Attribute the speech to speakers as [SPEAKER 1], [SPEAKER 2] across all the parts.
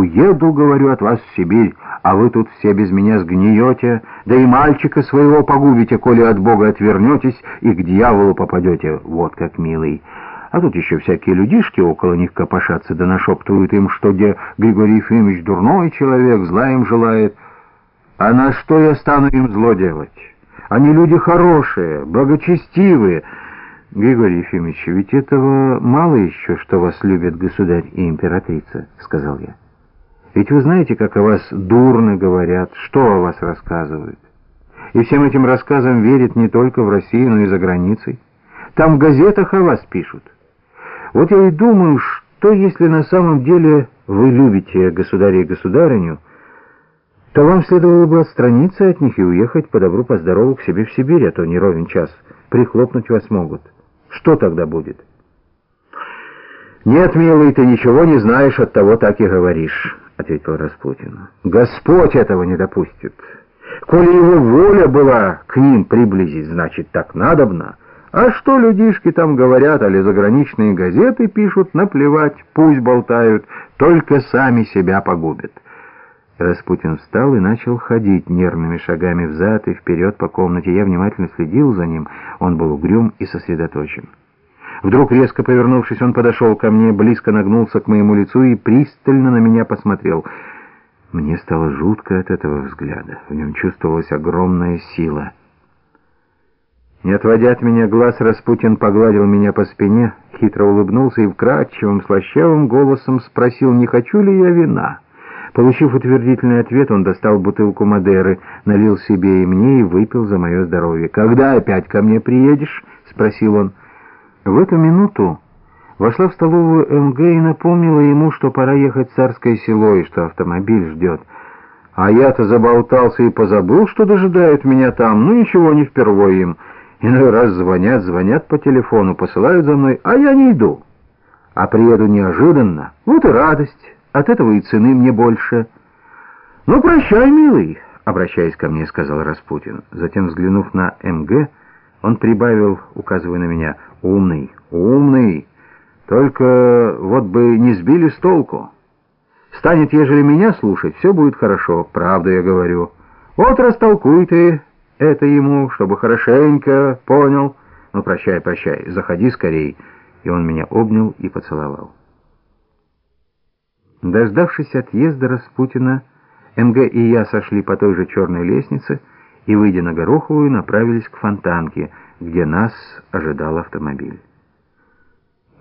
[SPEAKER 1] уеду, говорю, от вас в Сибирь, а вы тут все без меня сгниете, да и мальчика своего погубите, коли от Бога отвернетесь и к дьяволу попадете, вот как милый. А тут еще всякие людишки около них копошатся, да нашептывают им, что где Григорий Ефимович дурной человек, зла им желает. А на что я стану им зло делать? Они люди хорошие, благочестивые. Григорий Ефимович, ведь этого мало еще, что вас любят государь и императрица, сказал я. Ведь вы знаете, как о вас дурно говорят, что о вас рассказывают. И всем этим рассказам верят не только в России, но и за границей. Там в газетах о вас пишут. Вот я и думаю, что если на самом деле вы любите государя и государыню, то вам следовало бы отстраниться от них и уехать по добру, по к себе в Сибирь, а то не ровен час. Прихлопнуть вас могут. Что тогда будет? «Нет, милый, ты ничего не знаешь, от того так и говоришь», — ответил Распутин. «Господь этого не допустит. Коли его воля была к ним приблизить, значит, так надобно». А что людишки там говорят, али заграничные газеты пишут, наплевать, пусть болтают, только сами себя погубят. Распутин встал и начал ходить нервными шагами взад и вперед по комнате. Я внимательно следил за ним, он был угрюм и сосредоточен. Вдруг, резко повернувшись, он подошел ко мне, близко нагнулся к моему лицу и пристально на меня посмотрел. Мне стало жутко от этого взгляда. В нем чувствовалась огромная сила — не отводя от меня глаз, Распутин погладил меня по спине, хитро улыбнулся и вкрадчивым, слащавым голосом спросил, не хочу ли я вина. Получив утвердительный ответ, он достал бутылку Мадеры, налил себе и мне и выпил за мое здоровье. «Когда опять ко мне приедешь?» — спросил он. В эту минуту вошла в столовую МГ и напомнила ему, что пора ехать в царское село и что автомобиль ждет. А я-то заболтался и позабыл, что дожидают меня там. Ну ничего, не впервые им. Иной раз звонят, звонят по телефону, посылают за мной, а я не иду. А приеду неожиданно. Вот и радость. От этого и цены мне больше. Ну, прощай, милый, обращаясь ко мне, сказал Распутин. Затем, взглянув на МГ, он прибавил, указывая на меня, умный, умный. Только вот бы не сбили с толку. Станет, ежели меня слушать, все будет хорошо, правда я говорю. Вот растолкуй ты это ему, чтобы хорошенько понял. Ну, прощай, прощай, заходи скорей. И он меня обнял и поцеловал. Дождавшись отъезда Распутина, МГ и я сошли по той же черной лестнице и, выйдя на Гороховую, направились к Фонтанке, где нас ожидал автомобиль.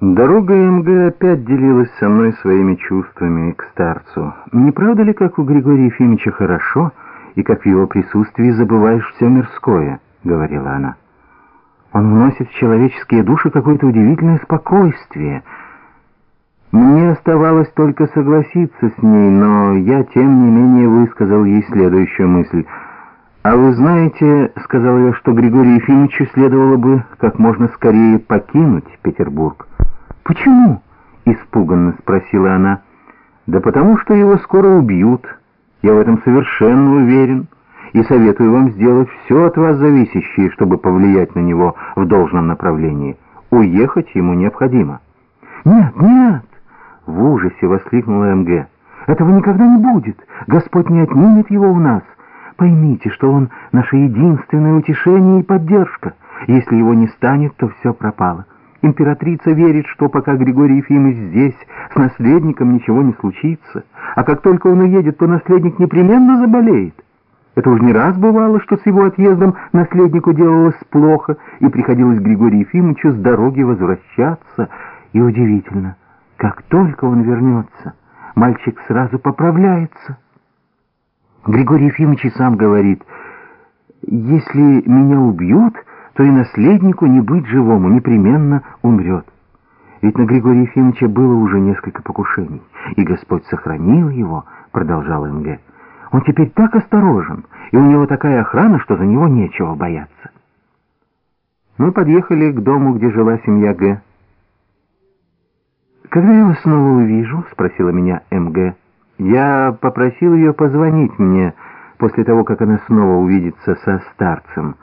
[SPEAKER 1] Дорога МГ опять делилась со мной своими чувствами к старцу. Не правда ли, как у Григория Ефимовича хорошо — и как в его присутствии забываешь все мирское», — говорила она. «Он вносит в человеческие души какое-то удивительное спокойствие». Мне оставалось только согласиться с ней, но я, тем не менее, высказал ей следующую мысль. «А вы знаете, — сказал я, — что Григорию Ефимовичу следовало бы как можно скорее покинуть Петербург». «Почему?» — испуганно спросила она. «Да потому что его скоро убьют». Я в этом совершенно уверен и советую вам сделать все от вас зависящее, чтобы повлиять на него в должном направлении. Уехать ему необходимо». «Нет, нет!» — в ужасе воскликнула МГ. «Этого никогда не будет. Господь не отнимет его у нас. Поймите, что он наше единственное утешение и поддержка. Если его не станет, то все пропало». Императрица верит, что пока Григорий Ефимович здесь, с наследником ничего не случится, а как только он уедет, то наследник непременно заболеет. Это уж не раз бывало, что с его отъездом наследнику делалось плохо, и приходилось Григорию Ефимовичу с дороги возвращаться. И удивительно, как только он вернется, мальчик сразу поправляется. Григорий Ефимович и сам говорит, «Если меня убьют...» то и наследнику не быть живому, непременно умрет. Ведь на Григория Ефимовича было уже несколько покушений, и Господь сохранил его, продолжал МГ. Он теперь так осторожен, и у него такая охрана, что за него нечего бояться. Мы подъехали к дому, где жила семья Г. «Когда я вас снова увижу?» — спросила меня МГ. «Я попросил ее позвонить мне после того, как она снова увидится со старцем».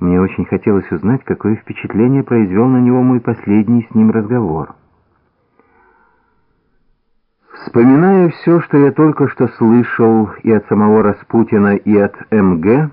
[SPEAKER 1] Мне очень хотелось узнать, какое впечатление произвел на него мой последний с ним разговор. Вспоминая все, что я только что слышал и от самого Распутина, и от МГ,